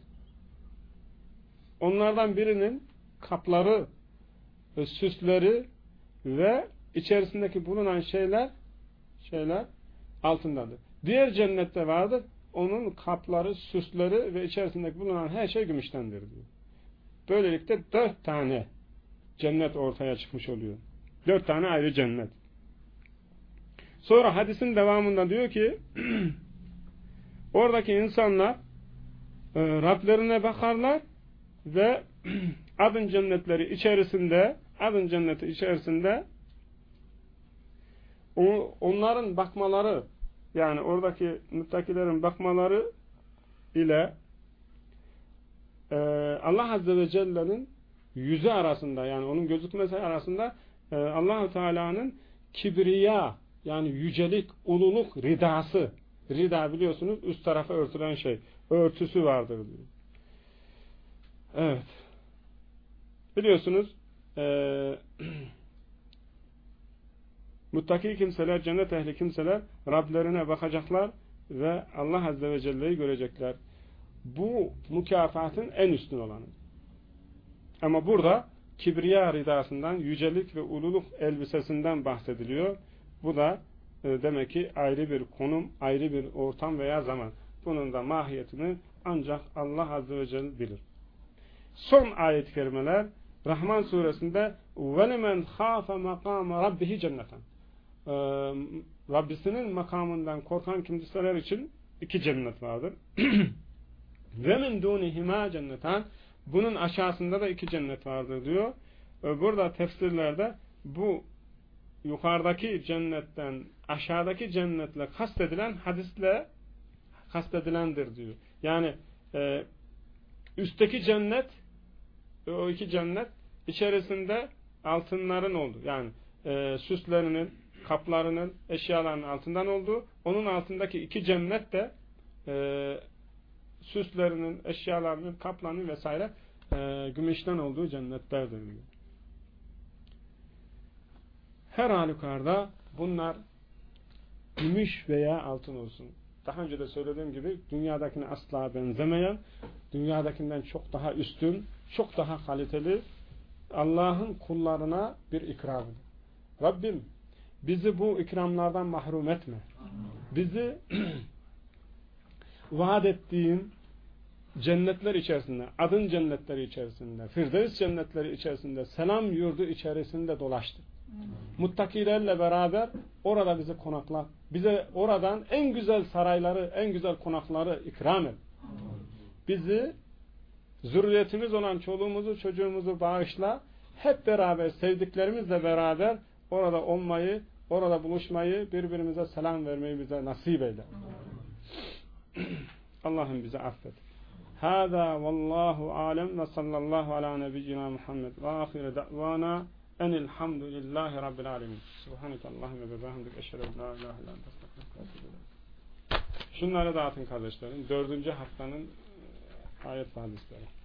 Onlardan birinin kapları, süsleri ve içerisindeki bulunan şeyler şeyler altındadır. Diğer cennette vardır. Onun kapları, süsleri ve içerisindeki bulunan her şey gümüştendir diyor. Böylelikle dört tane cennet ortaya çıkmış oluyor. Dört tane ayrı cennet. Sonra hadisin devamında diyor ki *clears throat* oradaki insanlar e, Rablerine bakarlar ve *clears throat* adın cennetleri içerisinde adın cenneti içerisinde onların bakmaları yani oradaki müttakilerin bakmaları ile e, Allah Azze ve Celle'nin yüzü arasında yani onun gözükmesi arasında e, Allahu Teala'nın kibriya yani yücelik, ululuk ridası. Rida biliyorsunuz üst tarafa örtülen şey. Örtüsü vardır diyor. Evet. Biliyorsunuz eee *clears throat* muttaki kimseler, cennet ehli kimseler Rablerine bakacaklar ve Allah Azze ve Celle'yi görecekler. Bu mükafatın en üstün olanı. Ama burada kibriya ridasından, yücelik ve ululuk elbisesinden bahsediliyor. Bu da e, demek ki ayrı bir konum, ayrı bir ortam veya zaman. Bunun da mahiyetini ancak Allah Azze ve Celle bilir. Son ayet-i kerimeler Rahman suresinde وَلِمَنْ خَافَ مَقَامَ رَبِّهِ cenneten. Ee, Rabbisinin makamından korkan kimseler için iki cennet vardır. *clears throat* Ve min dunihima cenneten bunun aşağısında da iki cennet vardır diyor. Ee, burada tefsirlerde bu yukarıdaki cennetten aşağıdaki cennetle kastedilen hadisle kastedilendir diyor. Yani e, üstteki cennet o iki cennet içerisinde altınların oldu. Yani e, süslerinin, kaplarının, eşyalarının altından olduğu. Onun altındaki iki cennet de e, süslerinin, eşyalarının, kaplarının vesaire e, gümüşten olduğu cennetlerdir diyor. Her halükarda bunlar gümüş veya altın olsun. Daha önce de söylediğim gibi dünyadakine asla benzemeyen, dünyadakinden çok daha üstün, çok daha kaliteli Allah'ın kullarına bir ikramı. Rabbim bizi bu ikramlardan mahrum etme. Bizi *clears throat* vaat ettiğin cennetler içerisinde, adın cennetleri içerisinde, firdevs cennetleri içerisinde, selam yurdu içerisinde dolaştır. Muttakilerle beraber orada bizi konakla. Bize oradan en güzel sarayları, en güzel konakları ikram et. Bizi zürriyetimiz olan çoluğumuzu, çocuğumuzu bağışla. Hep beraber, sevdiklerimizle beraber orada olmayı, orada buluşmayı, birbirimize selam vermeyi bize nasip eyle. *clears throat* Allah'ım bize affet. Hâzâ vallahu alem ve sallallahu ala nebiyyina Muhammed ve ahire da'vana enilhamdülillahi rabbil alemin. Subhaneke Allahümme ve behemdik eşhedü la ilahe illallah Şunları dağıtın kardeşlerim. Dördüncü haftanın ayet hadisleri.